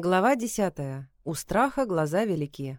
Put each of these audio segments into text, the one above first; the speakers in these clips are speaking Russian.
Глава 10. У страха глаза велики.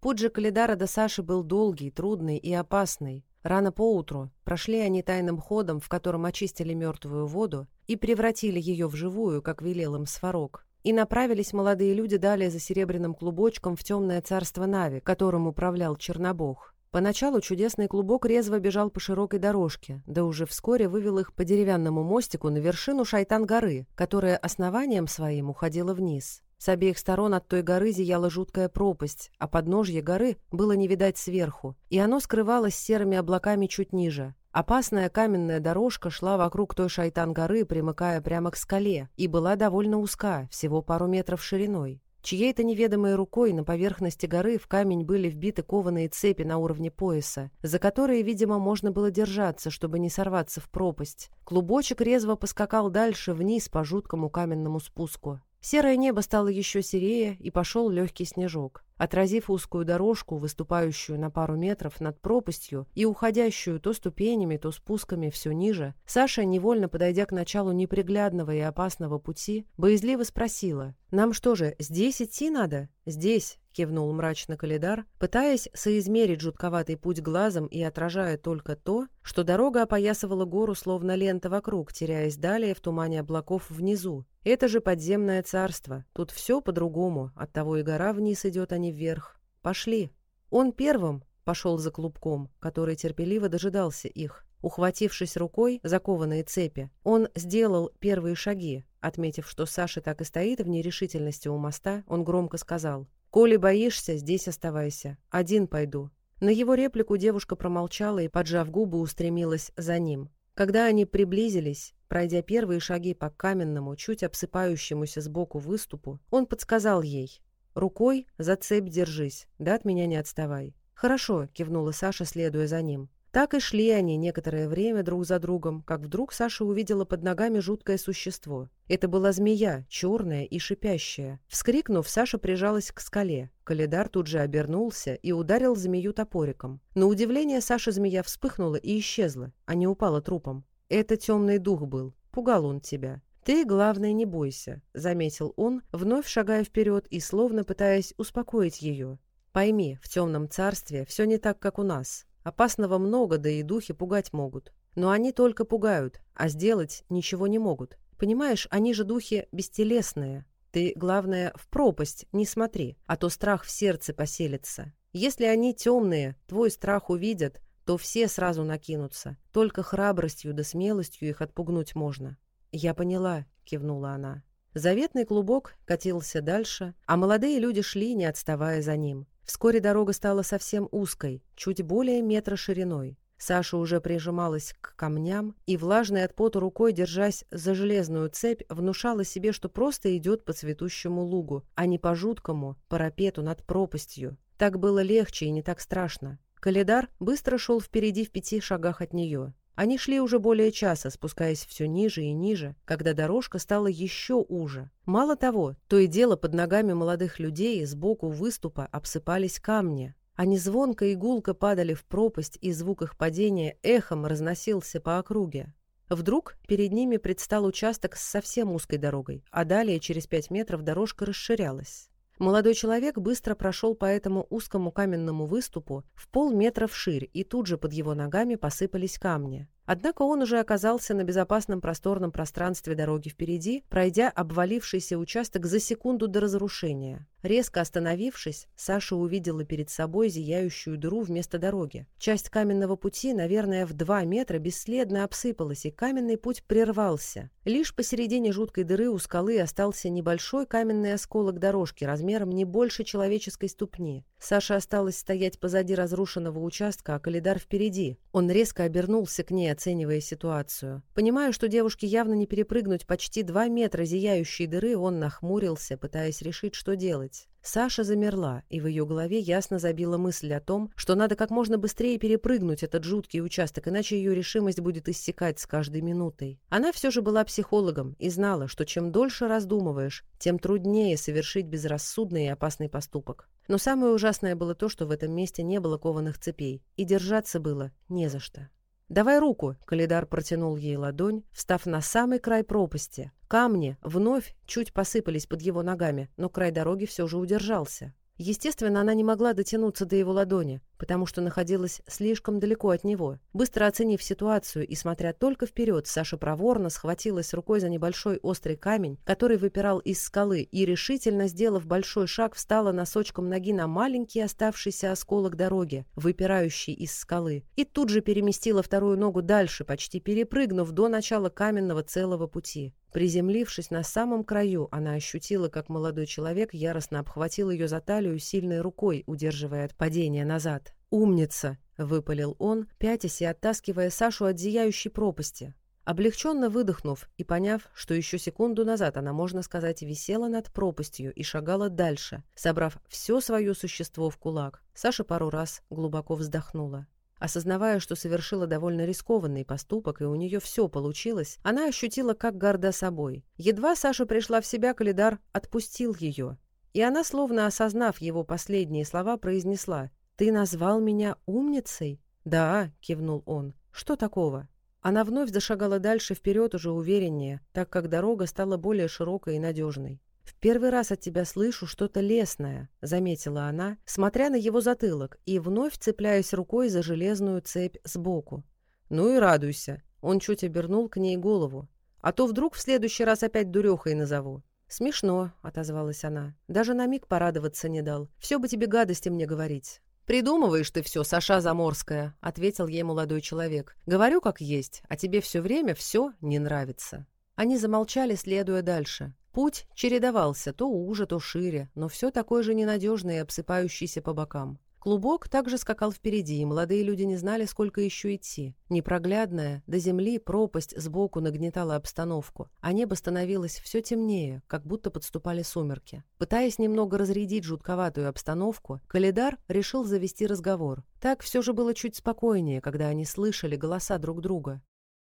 Путь же Калидара до Саши был долгий, трудный и опасный. Рано поутру прошли они тайным ходом, в котором очистили мертвую воду и превратили ее в живую, как велел им Сварог. И направились молодые люди далее за серебряным клубочком в темное царство Нави, которым управлял Чернобог. Поначалу чудесный клубок резво бежал по широкой дорожке, да уже вскоре вывел их по деревянному мостику на вершину Шайтан-горы, которая основанием своим уходила вниз. С обеих сторон от той горы зияла жуткая пропасть, а подножье горы было не видать сверху, и оно скрывалось серыми облаками чуть ниже. Опасная каменная дорожка шла вокруг той шайтан-горы, примыкая прямо к скале, и была довольно узка, всего пару метров шириной чьей-то неведомой рукой на поверхности горы в камень были вбиты кованые цепи на уровне пояса, за которые, видимо, можно было держаться, чтобы не сорваться в пропасть. Клубочек резво поскакал дальше вниз по жуткому каменному спуску. Серое небо стало еще серее, и пошел легкий снежок. Отразив узкую дорожку, выступающую на пару метров над пропастью и уходящую то ступенями, то спусками все ниже, Саша, невольно подойдя к началу неприглядного и опасного пути, боязливо спросила, «Нам что же, здесь идти надо?» «Здесь», — кивнул мрачно Калидар, пытаясь соизмерить жутковатый путь глазом и отражая только то, что дорога опоясывала гору словно лента вокруг, теряясь далее в тумане облаков внизу, это же подземное царство. Тут все по-другому. Оттого и гора вниз идет, а не вверх. Пошли. Он первым пошел за клубком, который терпеливо дожидался их. Ухватившись рукой за кованые цепи, он сделал первые шаги. Отметив, что Саша так и стоит в нерешительности у моста, он громко сказал «Коли боишься, здесь оставайся. Один пойду». На его реплику девушка промолчала и, поджав губы, устремилась за ним. Когда они приблизились, пройдя первые шаги по каменному, чуть обсыпающемуся сбоку выступу, он подсказал ей. «Рукой за цепь держись, да от меня не отставай». «Хорошо», — кивнула Саша, следуя за ним. Так и шли они некоторое время друг за другом, как вдруг Саша увидела под ногами жуткое существо. Это была змея, черная и шипящая. Вскрикнув, Саша прижалась к скале. Калидар тут же обернулся и ударил змею топориком. На удивление Саша змея вспыхнула и исчезла, а не упала трупом. Это темный дух был. Пугал он тебя. «Ты, главное, не бойся», — заметил он, вновь шагая вперед и словно пытаясь успокоить ее. «Пойми, в темном царстве все не так, как у нас. Опасного много, да и духи пугать могут. Но они только пугают, а сделать ничего не могут. Понимаешь, они же духи бестелесные. Ты, главное, в пропасть не смотри, а то страх в сердце поселится. Если они темные, твой страх увидят, то все сразу накинутся. Только храбростью да смелостью их отпугнуть можно. «Я поняла», — кивнула она. Заветный клубок катился дальше, а молодые люди шли, не отставая за ним. Вскоре дорога стала совсем узкой, чуть более метра шириной. Саша уже прижималась к камням и, влажной от пота рукой, держась за железную цепь, внушала себе, что просто идет по цветущему лугу, а не по жуткому парапету над пропастью. Так было легче и не так страшно. Калидар быстро шел впереди в пяти шагах от нее. Они шли уже более часа, спускаясь все ниже и ниже, когда дорожка стала еще уже. Мало того, то и дело под ногами молодых людей сбоку выступа обсыпались камни. Они звонко и гулко падали в пропасть, и звук их падения эхом разносился по округе. Вдруг перед ними предстал участок с совсем узкой дорогой, а далее через пять метров дорожка расширялась. Молодой человек быстро прошел по этому узкому каменному выступу в полметра вширь, и тут же под его ногами посыпались камни. Однако он уже оказался на безопасном просторном пространстве дороги впереди, пройдя обвалившийся участок за секунду до разрушения. Резко остановившись, Саша увидела перед собой зияющую дыру вместо дороги. Часть каменного пути, наверное, в два метра бесследно обсыпалась, и каменный путь прервался. Лишь посередине жуткой дыры у скалы остался небольшой каменный осколок дорожки размером не больше человеческой ступни. Саша осталась стоять позади разрушенного участка, а Калидар впереди. Он резко обернулся к ней, оценивая ситуацию. Понимая, что девушке явно не перепрыгнуть почти два метра зияющей дыры, он нахмурился, пытаясь решить, что делать. Саша замерла, и в ее голове ясно забила мысль о том, что надо как можно быстрее перепрыгнуть этот жуткий участок, иначе ее решимость будет иссякать с каждой минутой. Она все же была психологом и знала, что чем дольше раздумываешь, тем труднее совершить безрассудный и опасный поступок. Но самое ужасное было то, что в этом месте не было кованых цепей, и держаться было не за что. «Давай руку!» — Калидар протянул ей ладонь, встав на самый край пропасти. Камни вновь чуть посыпались под его ногами, но край дороги все же удержался. Естественно, она не могла дотянуться до его ладони, потому что находилась слишком далеко от него. Быстро оценив ситуацию и смотря только вперед, Саша проворно схватилась рукой за небольшой острый камень, который выпирал из скалы, и решительно, сделав большой шаг, встала носочком ноги на маленький оставшийся осколок дороги, выпирающий из скалы, и тут же переместила вторую ногу дальше, почти перепрыгнув до начала каменного целого пути. Приземлившись на самом краю, она ощутила, как молодой человек яростно обхватил ее за талию сильной рукой, удерживая от падения назад. «Умница!» — выпалил он, пятясь и оттаскивая Сашу от зияющей пропасти. Облегченно выдохнув и поняв, что еще секунду назад она, можно сказать, висела над пропастью и шагала дальше, собрав все свое существо в кулак, Саша пару раз глубоко вздохнула. Осознавая, что совершила довольно рискованный поступок, и у нее все получилось, она ощутила, как горда собой. Едва Саша пришла в себя, Калидар отпустил ее. И она, словно осознав его последние слова, произнесла «Ты назвал меня умницей?» «Да», — кивнул он. «Что такого?» Она вновь зашагала дальше вперед уже увереннее, так как дорога стала более широкой и надежной. «В первый раз от тебя слышу что-то лесное», — заметила она, смотря на его затылок и вновь цепляясь рукой за железную цепь сбоку. «Ну и радуйся», — он чуть обернул к ней голову. «А то вдруг в следующий раз опять дурехой назову». «Смешно», — отозвалась она. «Даже на миг порадоваться не дал. Все бы тебе гадости мне говорить». «Придумываешь ты все, Саша Заморская», — ответил ей молодой человек. «Говорю, как есть, а тебе все время все не нравится». Они замолчали, следуя дальше. Путь чередовался то уже, то шире, но все такое же ненадежное и обсыпающееся по бокам. Клубок также скакал впереди, и молодые люди не знали, сколько еще идти. Непроглядная, до земли пропасть сбоку нагнетала обстановку, а небо становилось все темнее, как будто подступали сумерки. Пытаясь немного разрядить жутковатую обстановку, Калидар решил завести разговор. Так все же было чуть спокойнее, когда они слышали голоса друг друга.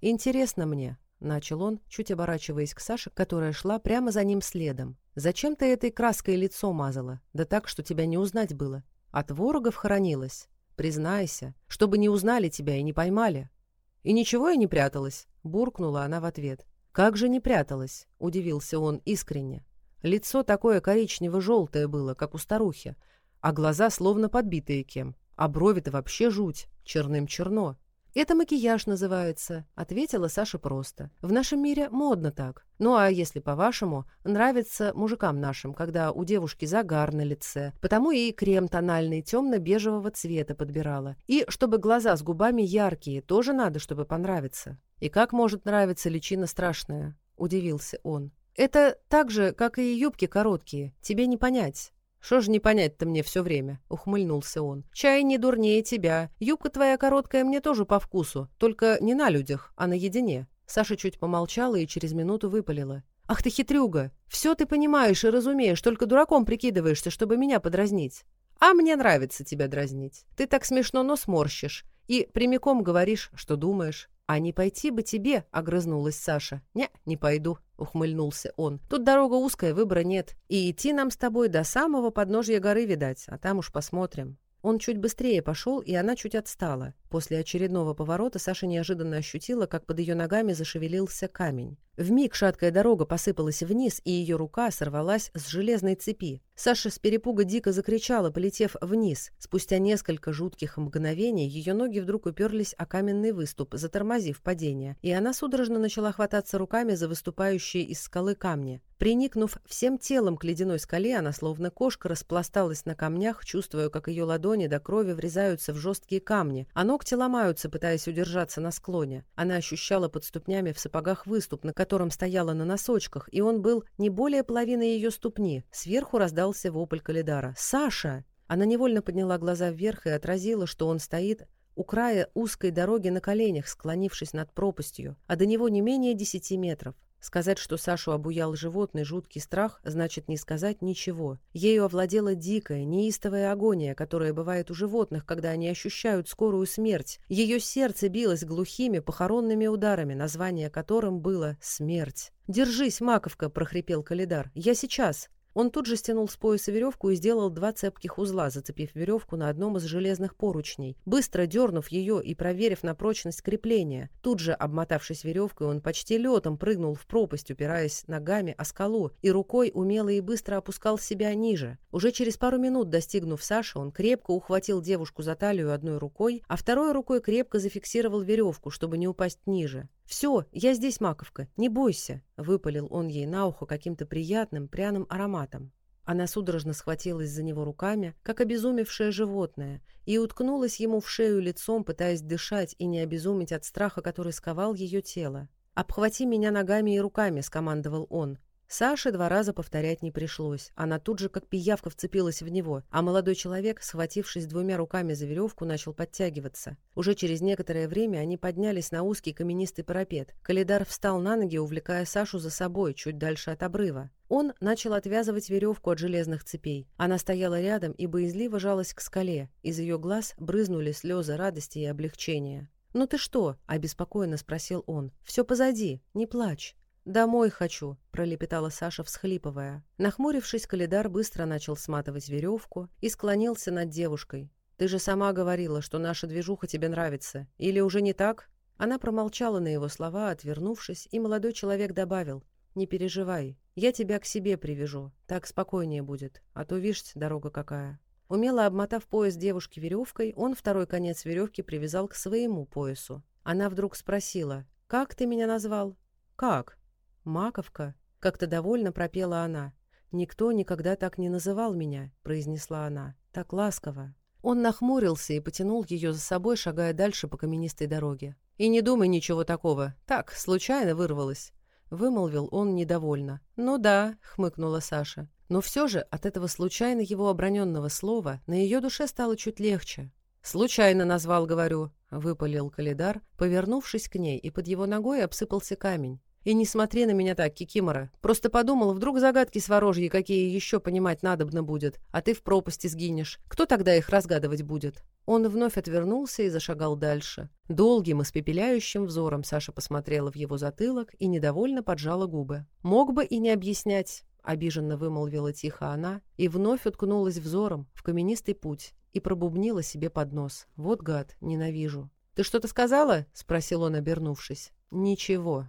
«Интересно мне, — начал он, чуть оборачиваясь к Саше, которая шла прямо за ним следом. «Зачем ты этой краской лицо мазала? Да так, что тебя не узнать было. От ворогов хоронилась. Признайся, чтобы не узнали тебя и не поймали». «И ничего я не пряталась», — буркнула она в ответ. «Как же не пряталась?» — удивился он искренне. Лицо такое коричнево-желтое было, как у старухи, а глаза словно подбитые кем, а брови-то вообще жуть, черным черно. Это макияж называется», — ответила Саша просто. «В нашем мире модно так. Ну а если по-вашему, нравится мужикам нашим, когда у девушки загар на лице, потому и крем тональный темно-бежевого цвета подбирала. И чтобы глаза с губами яркие, тоже надо, чтобы понравиться». «И как может нравиться личина страшная?» — удивился он. «Это так же, как и юбки короткие. Тебе не понять. Что ж не понять-то мне все время?» — ухмыльнулся он. «Чай не дурнее тебя. Юбка твоя короткая мне тоже по вкусу, только не на людях, а наедине». Саша чуть помолчала и через минуту выпалила. «Ах ты хитрюга! Все ты понимаешь и разумеешь, только дураком прикидываешься, чтобы меня подразнить. А мне нравится тебя дразнить. Ты так смешно нос морщишь и прямиком говоришь, что думаешь». «А не пойти бы тебе?» — огрызнулась Саша. «Не, не пойду. — ухмыльнулся он. «Тут дорога узкая, выбора нет. И идти нам с тобой до самого подножья горы, видать, а там уж посмотрим». Он чуть быстрее пошел, и она чуть отстала. После очередного поворота Саша неожиданно ощутила, как под ее ногами зашевелился камень. В миг шаткая дорога посыпалась вниз, и ее рука сорвалась с железной цепи. Саша с перепуга дико закричала, полетев вниз. Спустя несколько жутких мгновений ее ноги вдруг уперлись о каменный выступ, затормозив падение, и она судорожно начала хвататься руками за выступающие из скалы камни. Приникнув всем телом к ледяной скале, она словно кошка распласталась на камнях, чувствуя, как ее ладони до крови врезаются в жесткие камни, а ногти ломаются, пытаясь удержаться на склоне. Она ощущала под ступнями в сапогах выступ, на котором котором стояла на носочках, и он был не более половины ее ступни. Сверху раздался вопль Калидара. «Саша!» Она невольно подняла глаза вверх и отразила, что он стоит у края узкой дороги на коленях, склонившись над пропастью, а до него не менее десяти метров. Сказать, что Сашу обуял животный жуткий страх, значит не сказать ничего. Ею овладела дикая, неистовая агония, которая бывает у животных, когда они ощущают скорую смерть. Ее сердце билось глухими похоронными ударами, название которым было «Смерть». «Держись, Маковка!» – прохрипел Калидар. «Я сейчас!» Он тут же стянул с пояса веревку и сделал два цепких узла, зацепив веревку на одном из железных поручней. Быстро дернув ее и проверив на прочность крепления, тут же, обмотавшись веревкой, он почти летом прыгнул в пропасть, упираясь ногами о скалу, и рукой умело и быстро опускал себя ниже. Уже через пару минут, достигнув Саши, он крепко ухватил девушку за талию одной рукой, а второй рукой крепко зафиксировал веревку, чтобы не упасть ниже. «Все, я здесь, Маковка, не бойся!» — выпалил он ей на ухо каким-то приятным пряным ароматом. Она судорожно схватилась за него руками, как обезумевшее животное, и уткнулась ему в шею лицом, пытаясь дышать и не обезумить от страха, который сковал ее тело. «Обхвати меня ногами и руками», — скомандовал он. Саше два раза повторять не пришлось. Она тут же, как пиявка, вцепилась в него, а молодой человек, схватившись двумя руками за веревку, начал подтягиваться. Уже через некоторое время они поднялись на узкий каменистый парапет. Калидар встал на ноги, увлекая Сашу за собой, чуть дальше от обрыва. Он начал отвязывать веревку от железных цепей. Она стояла рядом и боязливо жалась к скале. Из ее глаз брызнули слезы радости и облегчения. «Ну ты что?» – обеспокоенно спросил он. «Все позади, не плачь». «Домой хочу», — пролепетала Саша, всхлипывая. Нахмурившись, Калидар быстро начал сматывать веревку и склонился над девушкой. «Ты же сама говорила, что наша движуха тебе нравится. Или уже не так?» Она промолчала на его слова, отвернувшись, и молодой человек добавил. «Не переживай, я тебя к себе привяжу, так спокойнее будет, а то, вишь, дорога какая». Умело обмотав пояс девушки веревкой, он второй конец веревки привязал к своему поясу. Она вдруг спросила, «Как ты меня назвал?» «Как?» маковка как то довольно пропела она. Никто никогда так не называл меня произнесла она. Так ласково он нахмурился и потянул ее за собой шагая дальше по каменистой дороге. И не думай ничего такого. Так случайно вырвалось вымолвил он недовольно. Ну да хмыкнула саша. Но все же от этого случайно его оброненного слова на ее душе стало чуть легче. Случайно назвал говорю выпалил калидар повернувшись к ней и под его ногой обсыпался камень. И не смотри на меня так, Кикимора. Просто подумал, вдруг загадки сворожьи какие еще понимать надобно будет, а ты в пропасти сгинешь. Кто тогда их разгадывать будет?» Он вновь отвернулся и зашагал дальше. Долгим испепеляющим взором Саша посмотрела в его затылок и недовольно поджала губы. «Мог бы и не объяснять», — обиженно вымолвила тихо она и вновь уткнулась взором в каменистый путь и пробубнила себе под нос. «Вот гад, ненавижу». «Ты что-то сказала?» — спросил он, обернувшись. «Ничего»,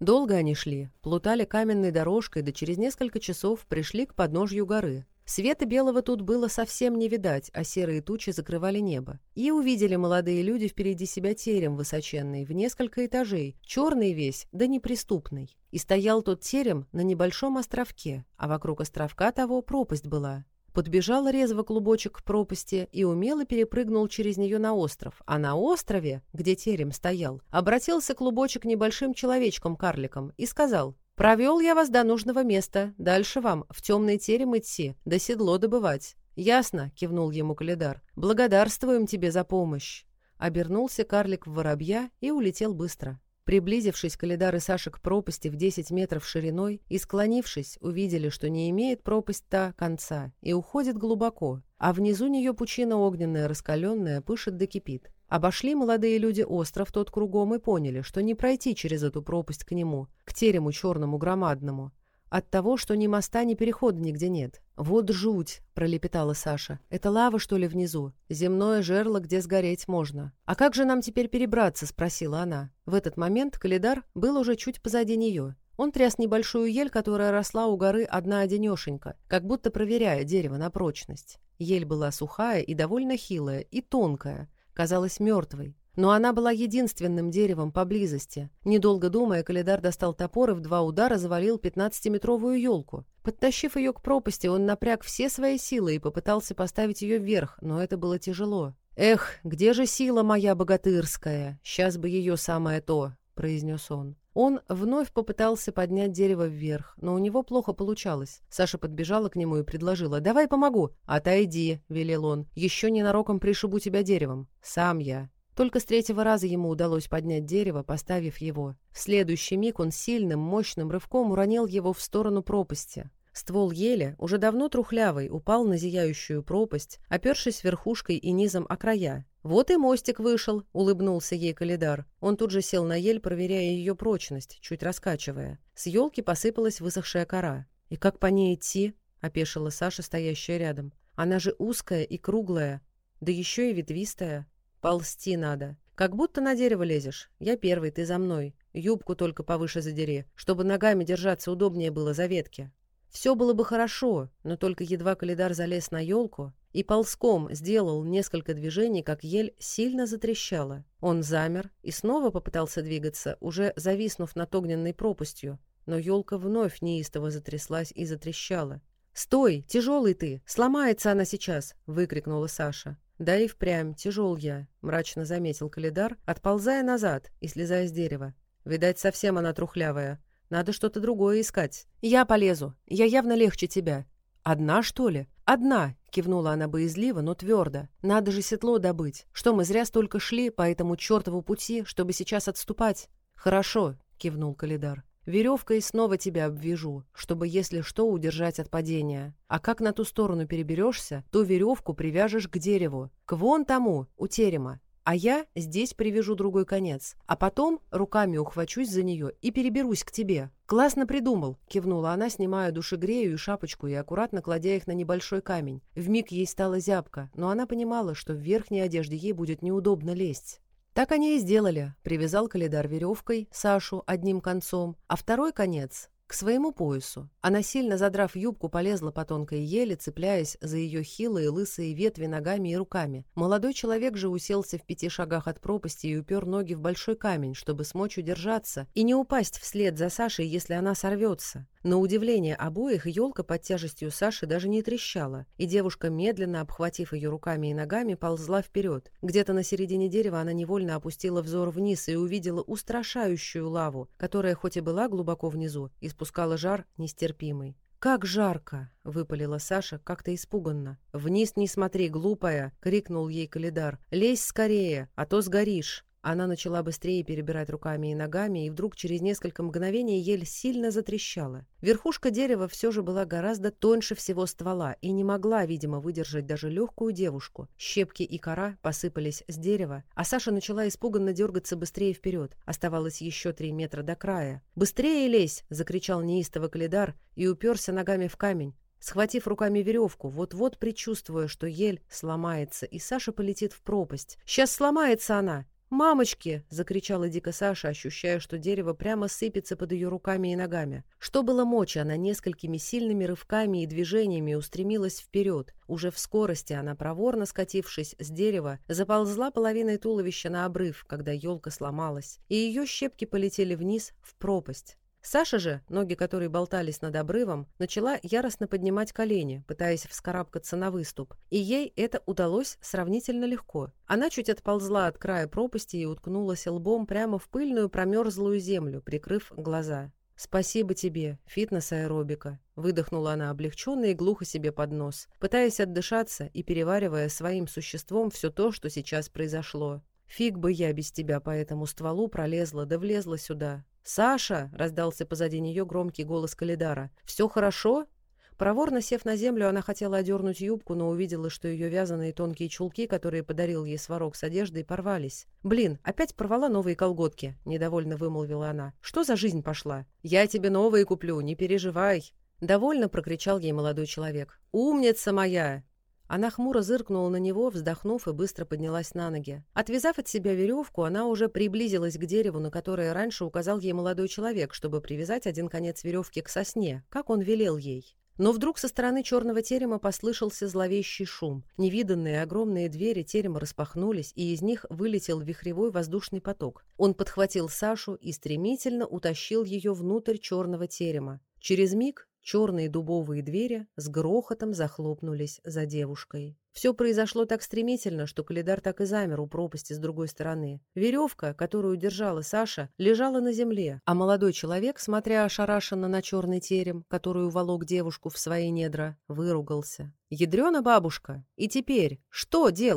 Долго они шли, плутали каменной дорожкой, да через несколько часов пришли к подножью горы. Света белого тут было совсем не видать, а серые тучи закрывали небо. И увидели молодые люди впереди себя терем высоченный, в несколько этажей, черный весь, да неприступный. И стоял тот терем на небольшом островке, а вокруг островка того пропасть была подбежал резво клубочек к пропасти и умело перепрыгнул через нее на остров. А на острове, где терем стоял, обратился клубочек небольшим человечком-карликом и сказал «Провел я вас до нужного места. Дальше вам в темный терем идти, да седло добывать». «Ясно», — кивнул ему Калидар. «Благодарствуем тебе за помощь». Обернулся карлик в воробья и улетел быстро. Приблизившись к Элидар Саша к пропасти в 10 метров шириной и склонившись, увидели, что не имеет пропасть та конца и уходит глубоко, а внизу нее пучина огненная, раскаленная, пышет да кипит. Обошли молодые люди остров тот кругом и поняли, что не пройти через эту пропасть к нему, к терему черному громадному, от того, что ни моста, ни перехода нигде нет. «Вот жуть!» — пролепетала Саша. «Это лава, что ли, внизу? Земное жерло, где сгореть можно. А как же нам теперь перебраться?» — спросила она. В этот момент Калидар был уже чуть позади нее. Он тряс небольшую ель, которая росла у горы одна-одинешенька, как будто проверяя дерево на прочность. Ель была сухая и довольно хилая, и тонкая, казалась мертвой. Но она была единственным деревом поблизости. Недолго думая, Калидар достал топор и в два удара завалил 15-метровую елку. Подтащив ее к пропасти, он напряг все свои силы и попытался поставить ее вверх, но это было тяжело. «Эх, где же сила моя богатырская? Сейчас бы ее самое то!» — произнес он. Он вновь попытался поднять дерево вверх, но у него плохо получалось. Саша подбежала к нему и предложила «Давай помогу». «Отойди», — велел он, — «еще ненароком пришибу тебя деревом. Сам я». Только с третьего раза ему удалось поднять дерево, поставив его. В следующий миг он сильным, мощным рывком уронил его в сторону пропасти. Ствол ели, уже давно трухлявый, упал на зияющую пропасть, опершись верхушкой и низом о края. «Вот и мостик вышел», — улыбнулся ей Калидар. Он тут же сел на ель, проверяя ее прочность, чуть раскачивая. С елки посыпалась высохшая кора. «И как по ней идти?» — опешила Саша, стоящая рядом. «Она же узкая и круглая, да еще и ветвистая. Ползти надо. Как будто на дерево лезешь. Я первый, ты за мной. Юбку только повыше задери, чтобы ногами держаться удобнее было за ветки. Все было бы хорошо, но только едва Калидар залез на елку и ползком сделал несколько движений, как ель сильно затрещала. Он замер и снова попытался двигаться, уже зависнув над огненной пропастью, но елка вновь неистово затряслась и затрещала. «Стой! Тяжелый ты! Сломается она сейчас!» — выкрикнула Саша. «Да и впрямь, тяжел я», — мрачно заметил Калидар, отползая назад и слезая с дерева. «Видать, совсем она трухлявая. Надо что-то другое искать. Я полезу. Я явно легче тебя». «Одна, что ли?» «Одна», — кивнула она боязливо, но твердо. «Надо же седло добыть. Что, мы зря столько шли по этому чертову пути, чтобы сейчас отступать?» «Хорошо», — кивнул Калидар. «Веревкой снова тебя обвяжу, чтобы, если что, удержать от падения. А как на ту сторону переберешься, то веревку привяжешь к дереву, к вон тому, у терема а я здесь привяжу другой конец, а потом руками ухвачусь за нее и переберусь к тебе». «Классно придумал», — кивнула она, снимая душегрею и шапочку и аккуратно кладя их на небольшой камень. Вмиг ей стало зябко, но она понимала, что в верхней одежде ей будет неудобно лезть. Так они и сделали. Привязал Калидар веревкой Сашу одним концом, а второй конец к своему поясу. Она, сильно задрав юбку, полезла по тонкой еле, цепляясь за ее хилые лысые ветви ногами и руками. Молодой человек же уселся в пяти шагах от пропасти и упер ноги в большой камень, чтобы смочь удержаться и не упасть вслед за Сашей, если она сорвется. На удивление обоих елка под тяжестью Саши даже не трещала, и девушка, медленно обхватив ее руками и ногами, ползла вперед. Где-то на середине дерева она невольно опустила взор вниз и увидела устрашающую лаву, которая хоть и была глубоко внизу, испускала жар нестерпимый. «Как жарко!» — выпалила Саша как-то испуганно. «Вниз не смотри, глупая!» — крикнул ей Калидар. «Лезь скорее, а то сгоришь!» Она начала быстрее перебирать руками и ногами, и вдруг через несколько мгновений ель сильно затрещала. Верхушка дерева все же была гораздо тоньше всего ствола и не могла, видимо, выдержать даже легкую девушку. Щепки и кора посыпались с дерева, а Саша начала испуганно дергаться быстрее вперед. Оставалось еще три метра до края. «Быстрее лезь!» — закричал неистовый Калидар и уперся ногами в камень. Схватив руками веревку, вот-вот предчувствуя, что ель сломается, и Саша полетит в пропасть. «Сейчас сломается она!» «Мамочки!» — закричала дико Саша, ощущая, что дерево прямо сыпется под ее руками и ногами. Что было мочи, она несколькими сильными рывками и движениями устремилась вперед. Уже в скорости она, проворно скатившись с дерева, заползла половиной туловища на обрыв, когда елка сломалась, и ее щепки полетели вниз в пропасть. Саша же, ноги которой болтались над обрывом, начала яростно поднимать колени, пытаясь вскарабкаться на выступ, и ей это удалось сравнительно легко. Она чуть отползла от края пропасти и уткнулась лбом прямо в пыльную промерзлую землю, прикрыв глаза. «Спасибо тебе, фитнес-аэробика», — выдохнула она облегченно и глухо себе под нос, пытаясь отдышаться и переваривая своим существом все то, что сейчас произошло. «Фиг бы я без тебя по этому стволу пролезла да влезла сюда. «Саша!» — раздался позади нее громкий голос Калидара. «Все хорошо?» Проворно сев на землю, она хотела одернуть юбку, но увидела, что ее вязаные тонкие чулки, которые подарил ей сварок с одеждой, порвались. «Блин, опять порвала новые колготки», — недовольно вымолвила она. «Что за жизнь пошла?» «Я тебе новые куплю, не переживай!» Довольно прокричал ей молодой человек. «Умница моя! Она хмуро зыркнула на него, вздохнув и быстро поднялась на ноги. Отвязав от себя веревку, она уже приблизилась к дереву, на которое раньше указал ей молодой человек, чтобы привязать один конец веревки к сосне, как он велел ей. Но вдруг со стороны черного терема послышался зловещий шум. Невиданные огромные двери терема распахнулись, и из них вылетел вихревой воздушный поток. Он подхватил Сашу и стремительно утащил ее внутрь черного терема. Через миг Черные дубовые двери с грохотом захлопнулись за девушкой. Все произошло так стремительно, что Калидар так и замер у пропасти с другой стороны. Веревка, которую держала Саша, лежала на земле, а молодой человек, смотря ошарашенно на черный терем, который уволок девушку в свои недра, выругался. «Ядрена бабушка! И теперь что делать?»